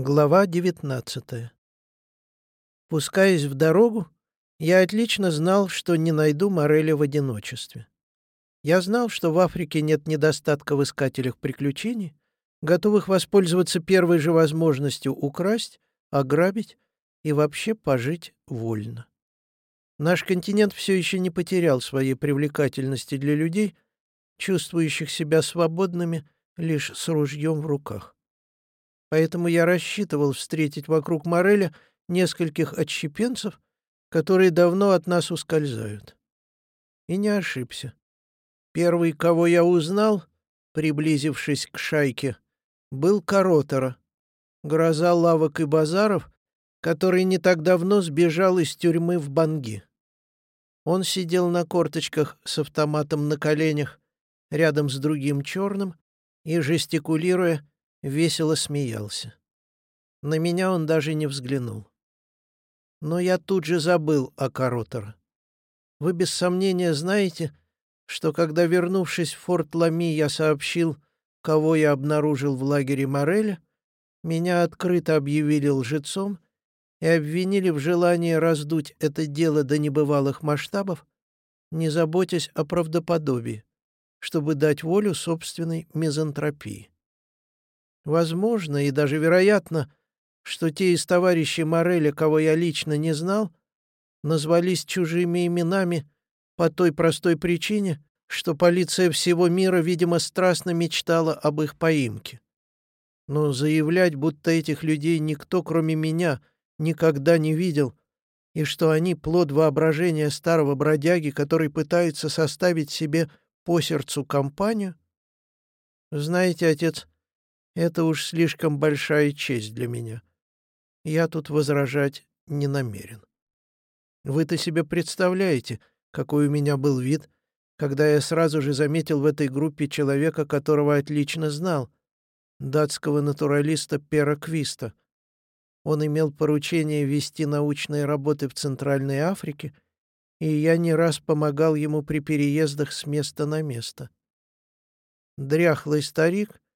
Глава 19 Пускаясь в дорогу, я отлично знал, что не найду Мореля в одиночестве. Я знал, что в Африке нет недостатка в искателях приключений, готовых воспользоваться первой же возможностью украсть, ограбить и вообще пожить вольно. Наш континент все еще не потерял своей привлекательности для людей, чувствующих себя свободными лишь с ружьем в руках. Поэтому я рассчитывал встретить вокруг Мореля нескольких отщепенцев, которые давно от нас ускользают. И не ошибся. Первый, кого я узнал, приблизившись к шайке, был Коротора, гроза лавок и базаров, который не так давно сбежал из тюрьмы в Банги. Он сидел на корточках с автоматом на коленях рядом с другим черным и, жестикулируя, весело смеялся. На меня он даже не взглянул. Но я тут же забыл о Каротера. Вы без сомнения знаете, что когда, вернувшись в форт Лами, я сообщил, кого я обнаружил в лагере Мореля, меня открыто объявили лжецом и обвинили в желании раздуть это дело до небывалых масштабов, не заботясь о правдоподобии, чтобы дать волю собственной мизантропии. Возможно и даже вероятно, что те из товарищей Мореля, кого я лично не знал, назвались чужими именами по той простой причине, что полиция всего мира, видимо, страстно мечтала об их поимке. Но заявлять, будто этих людей никто, кроме меня, никогда не видел, и что они плод воображения старого бродяги, который пытается составить себе по сердцу компанию? Знаете, отец, это уж слишком большая честь для меня. Я тут возражать не намерен. Вы-то себе представляете, какой у меня был вид, когда я сразу же заметил в этой группе человека, которого отлично знал, датского натуралиста Пера Квиста. Он имел поручение вести научные работы в Центральной Африке, и я не раз помогал ему при переездах с места на место. Дряхлый старик —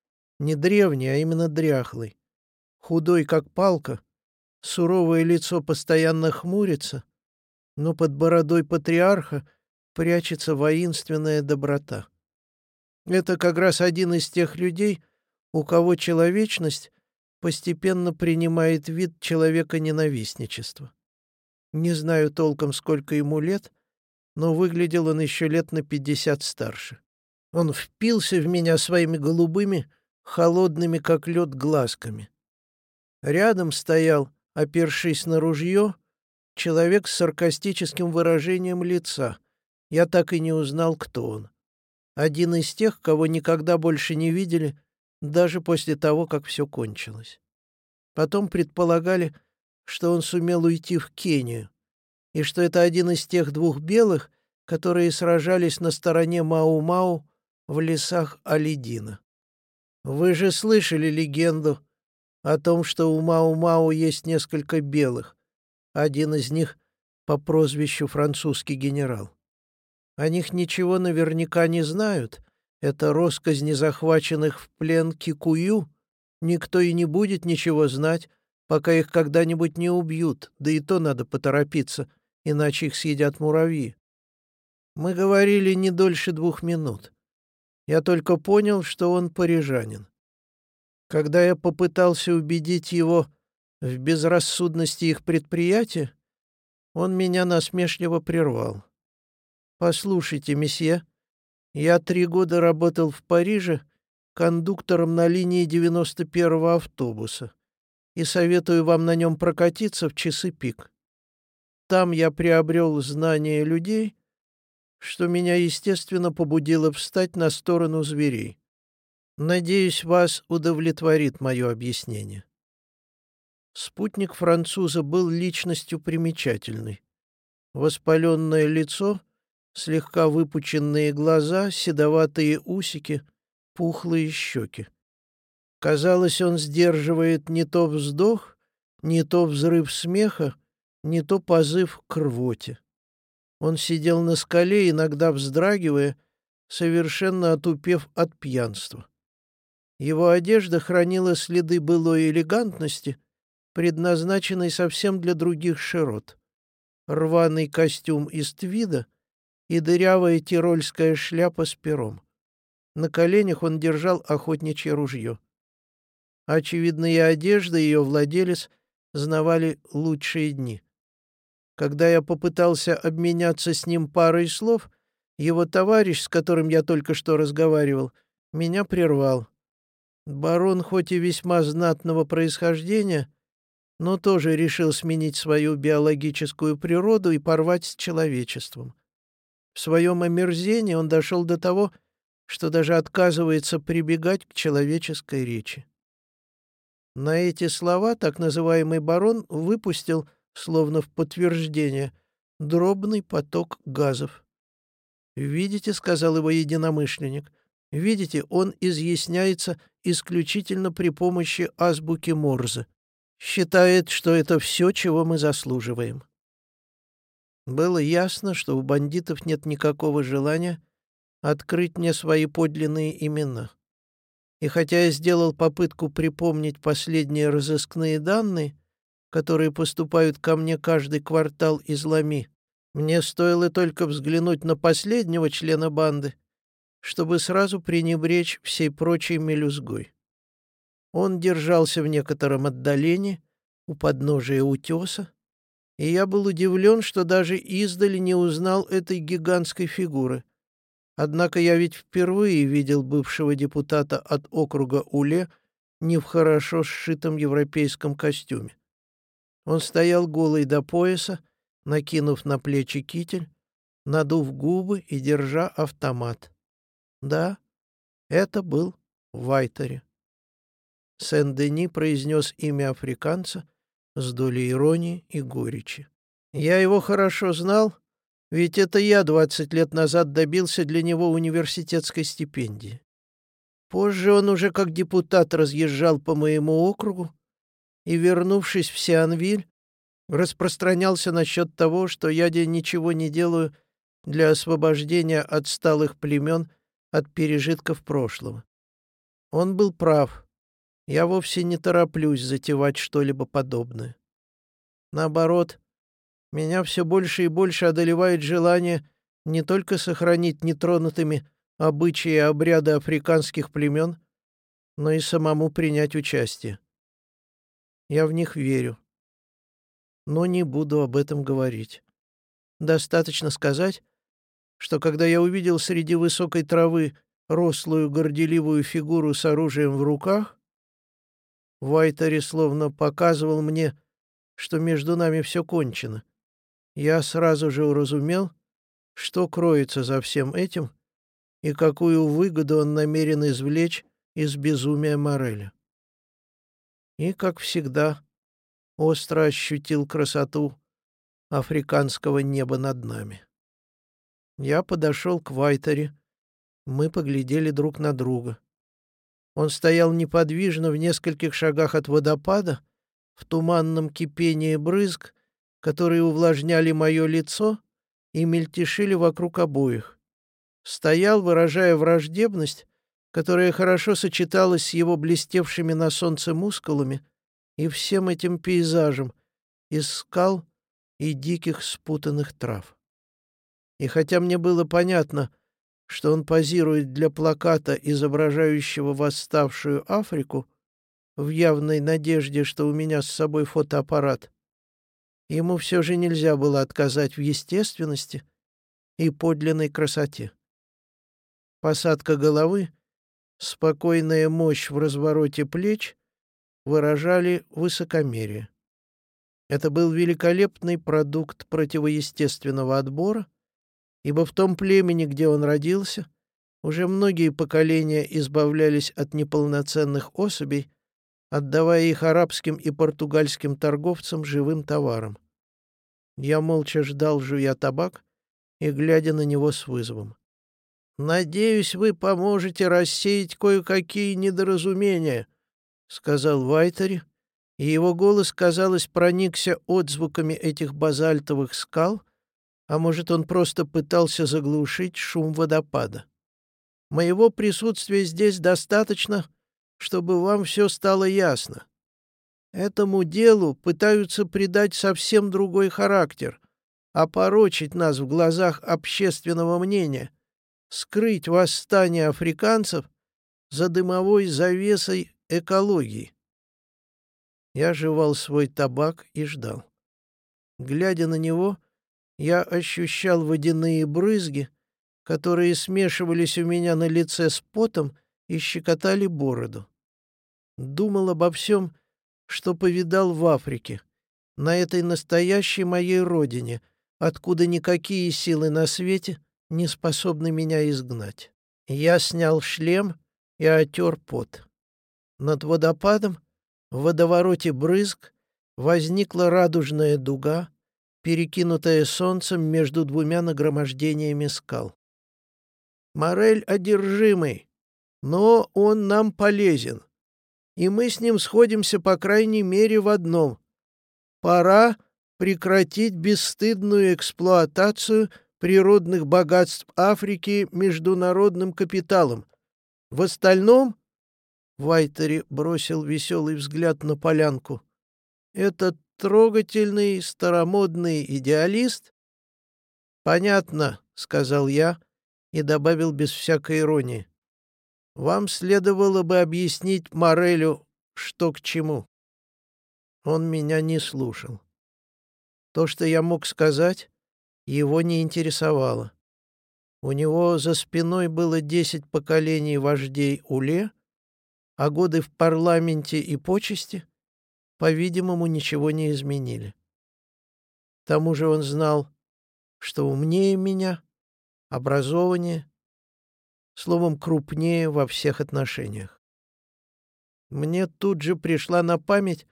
не древний, а именно дряхлый. Худой, как палка, суровое лицо постоянно хмурится, но под бородой патриарха прячется воинственная доброта. Это как раз один из тех людей, у кого человечность постепенно принимает вид человека-ненавистничества. Не знаю толком, сколько ему лет, но выглядел он еще лет на пятьдесят старше. Он впился в меня своими голубыми, холодными, как лед, глазками. Рядом стоял, опершись на ружье, человек с саркастическим выражением лица. Я так и не узнал, кто он. Один из тех, кого никогда больше не видели, даже после того, как все кончилось. Потом предполагали, что он сумел уйти в Кению, и что это один из тех двух белых, которые сражались на стороне Мау-Мау в лесах Алидина. Вы же слышали легенду о том, что у Мау-Мау есть несколько белых. Один из них по прозвищу французский генерал. О них ничего наверняка не знают. Это росказни захваченных в плен Кикую. Никто и не будет ничего знать, пока их когда-нибудь не убьют, да и то надо поторопиться, иначе их съедят муравьи. Мы говорили не дольше двух минут. Я только понял, что он парижанин. Когда я попытался убедить его в безрассудности их предприятия, он меня насмешливо прервал. «Послушайте, месье, я три года работал в Париже кондуктором на линии 91-го автобуса и советую вам на нем прокатиться в часы пик. Там я приобрел знания людей, что меня, естественно, побудило встать на сторону зверей. Надеюсь, вас удовлетворит мое объяснение. Спутник француза был личностью примечательной. Воспаленное лицо, слегка выпученные глаза, седоватые усики, пухлые щеки. Казалось, он сдерживает не то вздох, не то взрыв смеха, не то позыв к рвоте. Он сидел на скале, иногда вздрагивая, совершенно отупев от пьянства. Его одежда хранила следы былой элегантности, предназначенной совсем для других широт. Рваный костюм из твида и дырявая тирольская шляпа с пером. На коленях он держал охотничье ружье. Очевидно, и одежда ее владелец знавали лучшие дни. Когда я попытался обменяться с ним парой слов, его товарищ, с которым я только что разговаривал, меня прервал. Барон хоть и весьма знатного происхождения, но тоже решил сменить свою биологическую природу и порвать с человечеством. В своем омерзении он дошел до того, что даже отказывается прибегать к человеческой речи. На эти слова так называемый барон выпустил, словно в подтверждение, дробный поток газов. «Видите», — сказал его единомышленник, — «видите, он изъясняется исключительно при помощи азбуки Морзе. Считает, что это все, чего мы заслуживаем». Было ясно, что у бандитов нет никакого желания открыть мне свои подлинные имена. И хотя я сделал попытку припомнить последние разыскные данные, которые поступают ко мне каждый квартал из Лами, мне стоило только взглянуть на последнего члена банды, чтобы сразу пренебречь всей прочей мелюзгой. Он держался в некотором отдалении, у подножия утеса, и я был удивлен, что даже издали не узнал этой гигантской фигуры. Однако я ведь впервые видел бывшего депутата от округа Уле не в хорошо сшитом европейском костюме. Он стоял голый до пояса, накинув на плечи китель, надув губы и держа автомат. Да, это был Вайтери. Сен-Дени произнес имя африканца с долей иронии и горечи. Я его хорошо знал, ведь это я двадцать лет назад добился для него университетской стипендии. Позже он уже как депутат разъезжал по моему округу и, вернувшись в Сианвиль, распространялся насчет того, что я ничего не делаю для освобождения отсталых племен от пережитков прошлого. Он был прав. Я вовсе не тороплюсь затевать что-либо подобное. Наоборот, меня все больше и больше одолевает желание не только сохранить нетронутыми обычаи и обряды африканских племен, но и самому принять участие. Я в них верю. Но не буду об этом говорить. Достаточно сказать, что когда я увидел среди высокой травы рослую горделивую фигуру с оружием в руках, Вайтери словно показывал мне, что между нами все кончено. Я сразу же уразумел, что кроется за всем этим и какую выгоду он намерен извлечь из безумия Мореля. И, как всегда, остро ощутил красоту африканского неба над нами. Я подошел к Вайтери, мы поглядели друг на друга. Он стоял неподвижно в нескольких шагах от водопада, в туманном кипении брызг, которые увлажняли мое лицо и мельтешили вокруг обоих. Стоял, выражая враждебность, которая хорошо сочеталась с его блестевшими на солнце мускулами и всем этим пейзажем из скал и диких спутанных трав. И хотя мне было понятно, что он позирует для плаката, изображающего восставшую Африку, в явной надежде, что у меня с собой фотоаппарат. Ему все же нельзя было отказать в естественности и подлинной красоте. Посадка головы, спокойная мощь в развороте плеч выражали высокомерие. Это был великолепный продукт противоестественного отбора, ибо в том племени, где он родился, уже многие поколения избавлялись от неполноценных особей, отдавая их арабским и португальским торговцам живым товаром. Я молча ждал, жуя табак и глядя на него с вызовом. «Надеюсь, вы поможете рассеять кое-какие недоразумения», — сказал Вайтери, и его голос, казалось, проникся отзвуками этих базальтовых скал — а может, он просто пытался заглушить шум водопада. Моего присутствия здесь достаточно, чтобы вам все стало ясно. Этому делу пытаются придать совсем другой характер, опорочить нас в глазах общественного мнения, скрыть восстание африканцев за дымовой завесой экологии. Я жевал свой табак и ждал. Глядя на него, я ощущал водяные брызги, которые смешивались у меня на лице с потом и щекотали бороду. Думал обо всем, что повидал в Африке, на этой настоящей моей родине, откуда никакие силы на свете не способны меня изгнать. Я снял шлем и отер пот. Над водопадом, в водовороте брызг, возникла радужная дуга, перекинутая солнцем между двумя нагромождениями скал. Морель одержимый, но он нам полезен, и мы с ним сходимся по крайней мере в одном. Пора прекратить бесстыдную эксплуатацию природных богатств Африки международным капиталом. В остальном Вайтери бросил веселый взгляд на полянку. «Этот трогательный старомодный идеалист?» «Понятно», — сказал я и добавил без всякой иронии. «Вам следовало бы объяснить Морелю, что к чему». Он меня не слушал. То, что я мог сказать, его не интересовало. У него за спиной было десять поколений вождей Уле, а годы в парламенте и почести, по-видимому, ничего не изменили. К тому же он знал, что умнее меня, образованнее, словом, крупнее во всех отношениях. Мне тут же пришла на память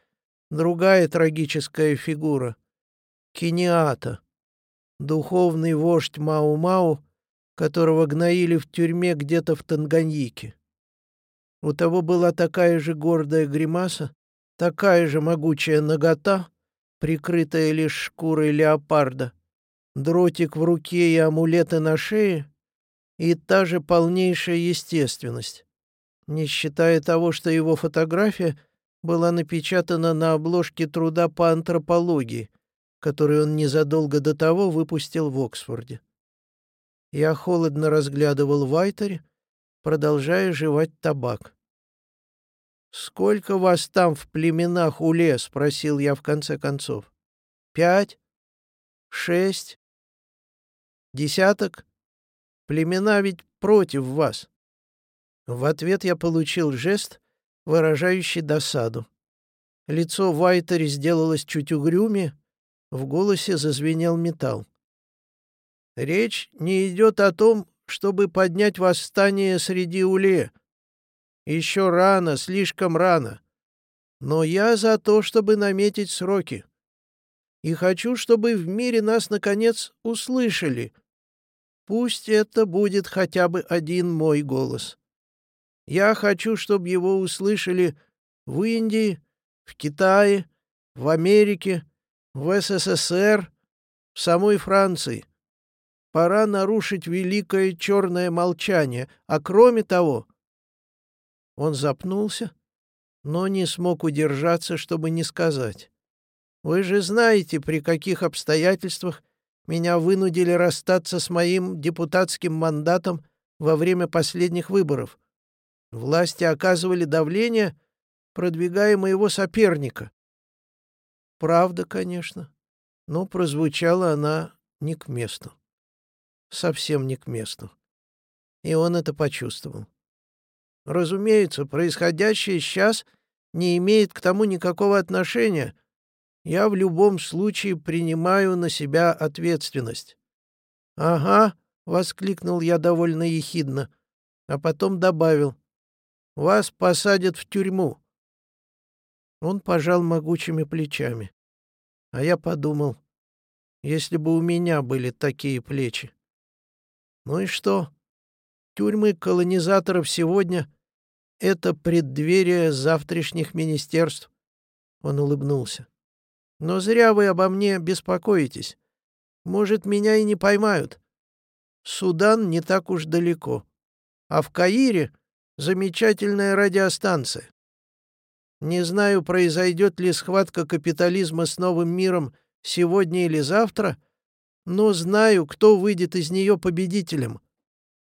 другая трагическая фигура — Киниата, духовный вождь Мау-Мау, которого гноили в тюрьме где-то в Танганьике. У того была такая же гордая гримаса, такая же могучая нагота, прикрытая лишь шкурой леопарда, дротик в руке и амулеты на шее, и та же полнейшая естественность, не считая того, что его фотография была напечатана на обложке труда по антропологии, который он незадолго до того выпустил в Оксфорде. Я холодно разглядывал Вайтери, продолжая жевать табак. «Сколько вас там в племенах Уле?» — спросил я в конце концов. «Пять? Шесть? Десяток? Племена ведь против вас». В ответ я получил жест, выражающий досаду. Лицо Вайтери сделалось чуть угрюмее, в голосе зазвенел металл. «Речь не идет о том, чтобы поднять восстание среди уле. Еще рано, слишком рано. Но я за то, чтобы наметить сроки. И хочу, чтобы в мире нас, наконец, услышали. Пусть это будет хотя бы один мой голос. Я хочу, чтобы его услышали в Индии, в Китае, в Америке, в СССР, в самой Франции. Пора нарушить великое черное молчание, а кроме того... Он запнулся, но не смог удержаться, чтобы не сказать. Вы же знаете, при каких обстоятельствах меня вынудили расстаться с моим депутатским мандатом во время последних выборов. Власти оказывали давление, продвигая моего соперника. Правда, конечно, но прозвучала она не к месту совсем не к месту. И он это почувствовал. Разумеется, происходящее сейчас не имеет к тому никакого отношения. Я в любом случае принимаю на себя ответственность. «Ага», — воскликнул я довольно ехидно, а потом добавил, «Вас посадят в тюрьму». Он пожал могучими плечами. А я подумал, если бы у меня были такие плечи. Ну и что? Тюрьмы колонизаторов сегодня — это преддверие завтрашних министерств. Он улыбнулся. Но зря вы обо мне беспокоитесь. Может, меня и не поймают. Судан не так уж далеко. А в Каире Замечательная радиостанция. Не знаю, произойдет ли схватка капитализма с новым миром сегодня или завтра, но знаю, кто выйдет из нее победителем.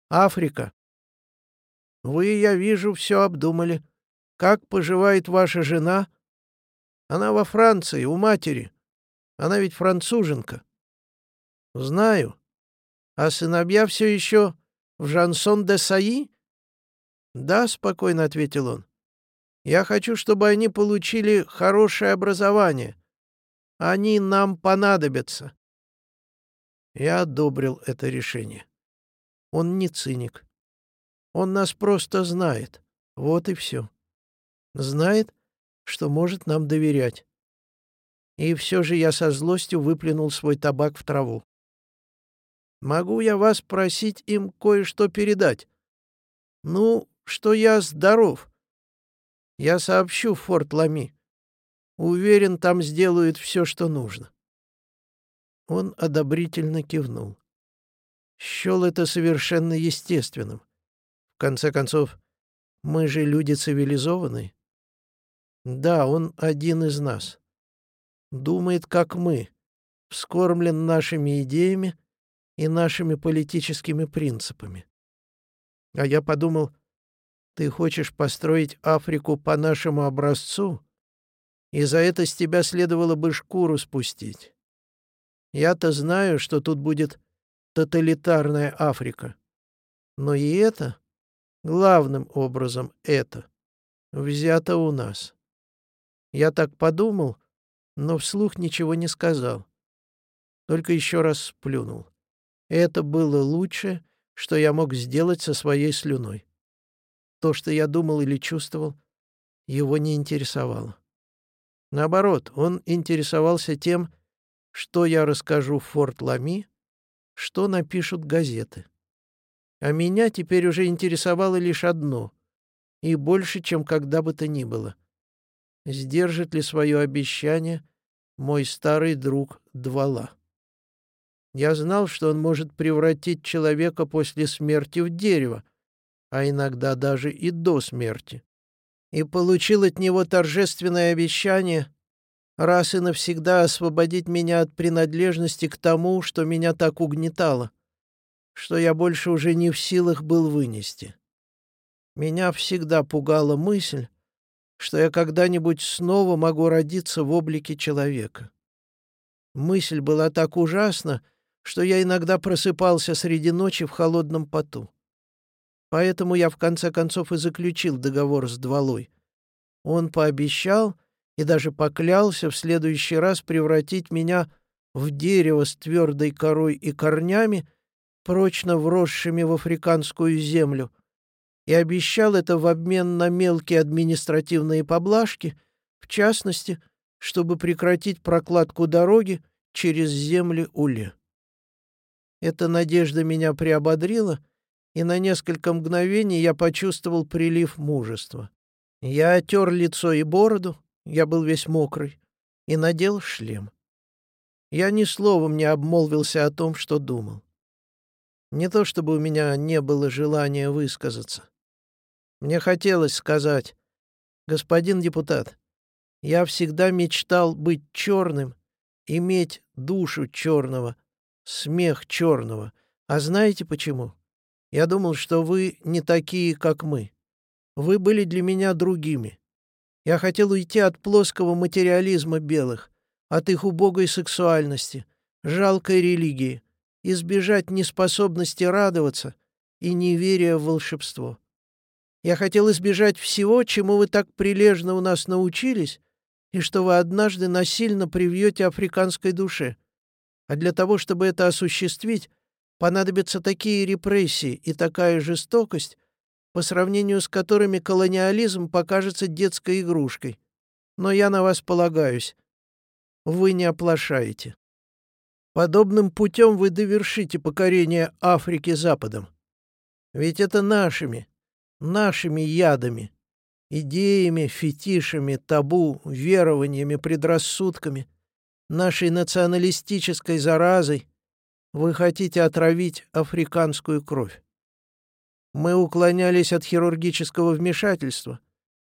Африка. Вы, я вижу, все обдумали. Как поживает ваша жена? Она во Франции, у матери. Она ведь француженка. Знаю. А сыновья все еще в Жансон де Саи? Да, спокойно ответил он. Я хочу, чтобы они получили хорошее образование. Они нам понадобятся. Я одобрил это решение. Он не циник. Он нас просто знает. Вот и все. Знает, что может нам доверять. И все же я со злостью выплюнул свой табак в траву. «Могу я вас просить им кое-что передать? Ну, что я здоров. Я сообщу в Форт Лами. Уверен, там сделают все, что нужно». Он одобрительно кивнул. Счел это совершенно естественным. В конце концов, мы же люди цивилизованные. Да, он один из нас. Думает, как мы, вскормлен нашими идеями и нашими политическими принципами. А я подумал, ты хочешь построить Африку по нашему образцу, и за это с тебя следовало бы шкуру спустить. Я-то знаю, что тут будет тоталитарная Африка. Но и это, главным образом это, взято у нас. Я так подумал, но вслух ничего не сказал. Только еще раз сплюнул. Это было лучшее, что я мог сделать со своей слюной. То, что я думал или чувствовал, его не интересовало. Наоборот, он интересовался тем, что я расскажу в Форт Лами, что напишут газеты. А меня теперь уже интересовало лишь одно, и больше, чем когда бы то ни было — сдержит ли свое обещание мой старый друг Двала. Я знал, что он может превратить человека после смерти в дерево, а иногда даже и до смерти. И получил от него торжественное обещание раз и навсегда освободить меня от принадлежности к тому, что меня так угнетало, что я больше уже не в силах был вынести. Меня всегда пугала мысль, что я когда-нибудь снова могу родиться в облике человека. Мысль была так ужасна, что я иногда просыпался среди ночи в холодном поту. Поэтому я в конце концов и заключил договор с Двалой. Он пообещал и даже поклялся в следующий раз превратить меня в дерево с твердой корой и корнями, прочно вросшими в африканскую землю, и обещал это в обмен на мелкие административные поблажки, в частности, чтобы прекратить прокладку дороги через земли Уле. Эта надежда меня приободрила, и на несколько мгновений я почувствовал прилив мужества. Я отер лицо и бороду, я был весь мокрый, и надел шлем. Я ни словом не обмолвился о том, что думал. Не то чтобы у меня не было желания высказаться. Мне хотелось сказать, господин депутат, я всегда мечтал быть черным, иметь душу черного, смех черного. А знаете почему? Я думал, что вы не такие, как мы. Вы были для меня другими. Я хотел уйти от плоского материализма белых, от их убогой сексуальности, жалкой религии, избежать неспособности радоваться и неверия в волшебство. Я хотел избежать всего, чему вы так прилежно у нас научились, и что вы однажды насильно привьете африканской душе. А для того, чтобы это осуществить, понадобятся такие репрессии и такая жестокость, по сравнению с которыми колониализм покажется детской игрушкой. Но я на вас полагаюсь. Вы не оплошаете. Подобным путем вы довершите покорение Африки Западом. Ведь это нашими, нашими ядами, идеями, фетишами, табу, верованиями, предрассудками, нашей националистической заразой вы хотите отравить африканскую кровь. Мы уклонялись от хирургического вмешательства,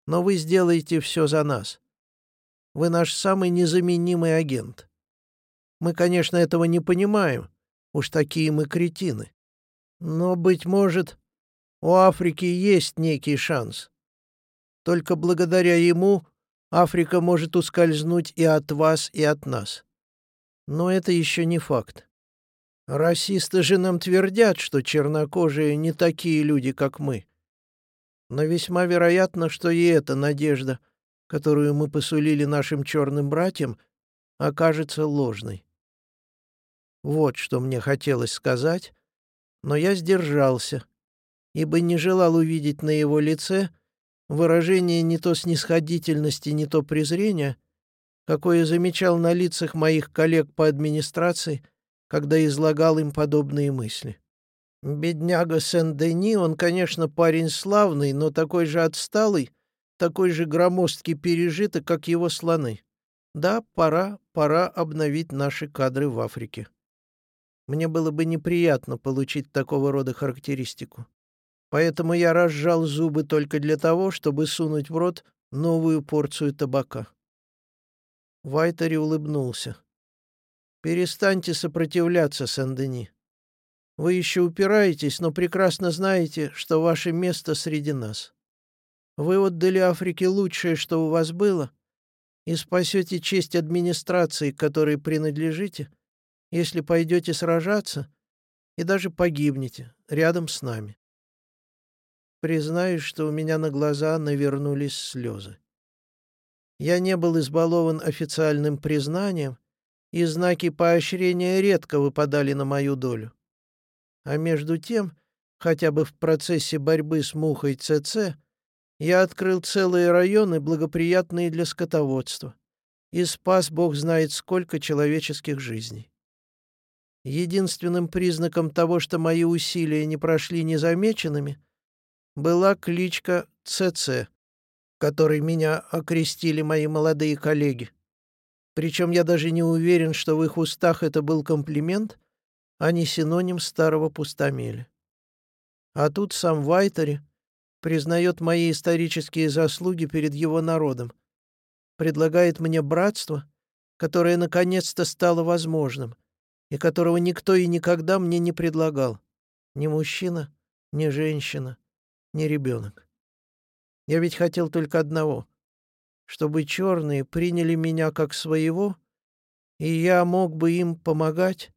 но вы сделаете все за нас. Вы наш самый незаменимый агент. Мы, конечно, этого не понимаем, уж такие мы кретины. Но, быть может, у Африки есть некий шанс. Только благодаря ему Африка может ускользнуть и от вас, и от нас. Но это еще не факт. Расисты же нам твердят, что чернокожие не такие люди, как мы. Но весьма вероятно, что и эта надежда, которую мы посулили нашим черным братьям, окажется ложной. Вот что мне хотелось сказать, но я сдержался, ибо не желал увидеть на его лице выражение не то снисходительности, не то презрения, какое замечал на лицах моих коллег по администрации, когда излагал им подобные мысли. Бедняга Сен-Дени, он, конечно, парень славный, но такой же отсталый, такой же громоздкий пережиток, как его слоны. Да, пора, пора обновить наши кадры в Африке. Мне было бы неприятно получить такого рода характеристику. Поэтому я разжал зубы только для того, чтобы сунуть в рот новую порцию табака. Вайтери улыбнулся. «Перестаньте сопротивляться, Сен-Дени. Вы еще упираетесь, но прекрасно знаете, что ваше место среди нас. Вы отдали Африке лучшее, что у вас было, и спасете честь администрации, которой принадлежите, если пойдете сражаться и даже погибнете рядом с нами. Признаюсь, что у меня на глаза навернулись слезы. Я не был избалован официальным признанием, и знаки поощрения редко выпадали на мою долю. А между тем, хотя бы в процессе борьбы с мухой ЦЦ, я открыл целые районы, благоприятные для скотоводства, и спас бог знает сколько человеческих жизней. Единственным признаком того, что мои усилия не прошли незамеченными, была кличка ЦЦ, которой меня окрестили мои молодые коллеги. Причем я даже не уверен, что в их устах это был комплимент, а не синоним старого пустомеля. А тут сам Вайтери признает мои исторические заслуги перед его народом, предлагает мне братство, которое наконец-то стало возможным, и которого никто и никогда мне не предлагал. Ни мужчина, ни женщина, ни ребенок. Я ведь хотел только одного чтобы черные приняли меня как своего, и я мог бы им помогать,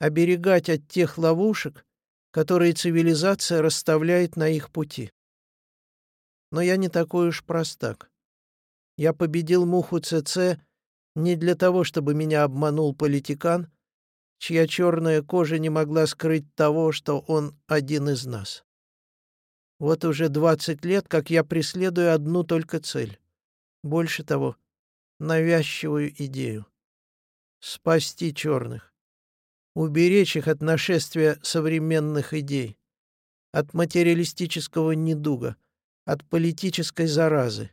оберегать от тех ловушек, которые цивилизация расставляет на их пути. Но я не такой уж простак. Я победил муху ЦЦ не для того, чтобы меня обманул политикан, чья черная кожа не могла скрыть того, что он один из нас. Вот уже двадцать лет, как я преследую одну только цель больше того, навязчивую идею. Спасти черных. Уберечь их от нашествия современных идей. От материалистического недуга. От политической заразы.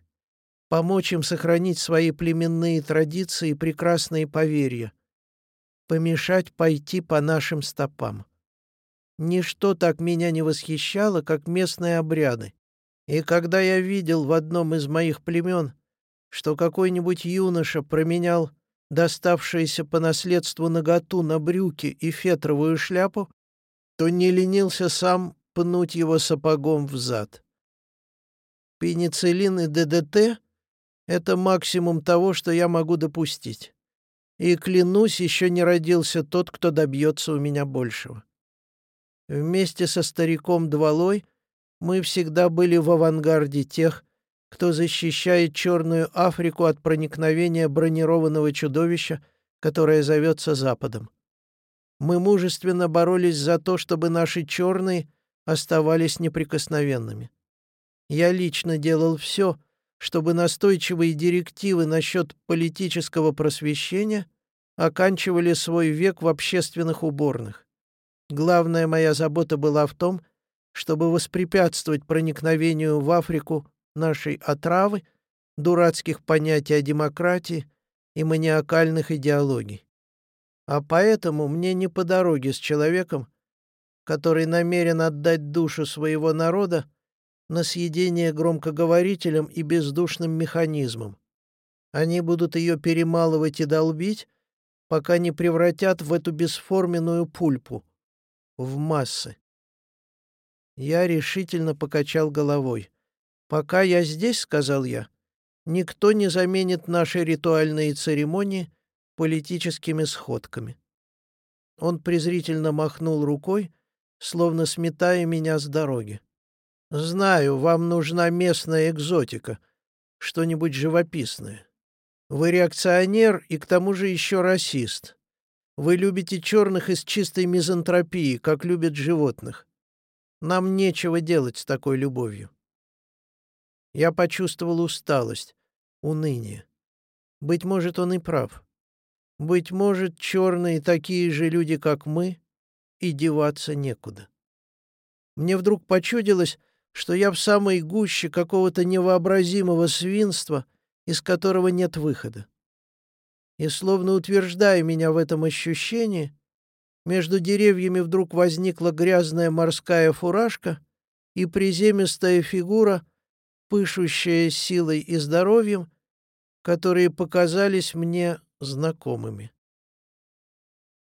Помочь им сохранить свои племенные традиции и прекрасные поверья. Помешать пойти по нашим стопам. Ничто так меня не восхищало, как местные обряды. И когда я видел в одном из моих племен что какой-нибудь юноша променял доставшееся по наследству наготу на брюки и фетровую шляпу, то не ленился сам пнуть его сапогом в зад. Пенициллин и ДДТ — это максимум того, что я могу допустить. И, клянусь, еще не родился тот, кто добьется у меня большего. Вместе со стариком Двалой мы всегда были в авангарде тех, кто защищает Черную Африку от проникновения бронированного чудовища, которое зовется Западом. Мы мужественно боролись за то, чтобы наши черные оставались неприкосновенными. Я лично делал все, чтобы настойчивые директивы насчет политического просвещения оканчивали свой век в общественных уборных. Главная моя забота была в том, чтобы воспрепятствовать проникновению в Африку нашей отравы, дурацких понятий о демократии и маниакальных идеологий. А поэтому мне не по дороге с человеком, который намерен отдать душу своего народа на съедение громкоговорителям и бездушным механизмам. Они будут ее перемалывать и долбить, пока не превратят в эту бесформенную пульпу, в массы. Я решительно покачал головой. «Пока я здесь, — сказал я, — никто не заменит наши ритуальные церемонии политическими сходками». Он презрительно махнул рукой, словно сметая меня с дороги. «Знаю, вам нужна местная экзотика, что-нибудь живописное. Вы реакционер и к тому же еще расист. Вы любите черных из чистой мизантропии, как любят животных. Нам нечего делать с такой любовью. Я почувствовал усталость, уныние. Быть может, он и прав. Быть может, черные такие же люди, как мы, и деваться некуда. Мне вдруг почудилось, что я в самой гуще какого-то невообразимого свинства — из которого нет выхода. И словно утверждая меня в этом ощущении, между деревьями вдруг возникла грязная морская фуражка и приземистая фигура, пышущая силой и здоровьем, которые показались мне знакомыми.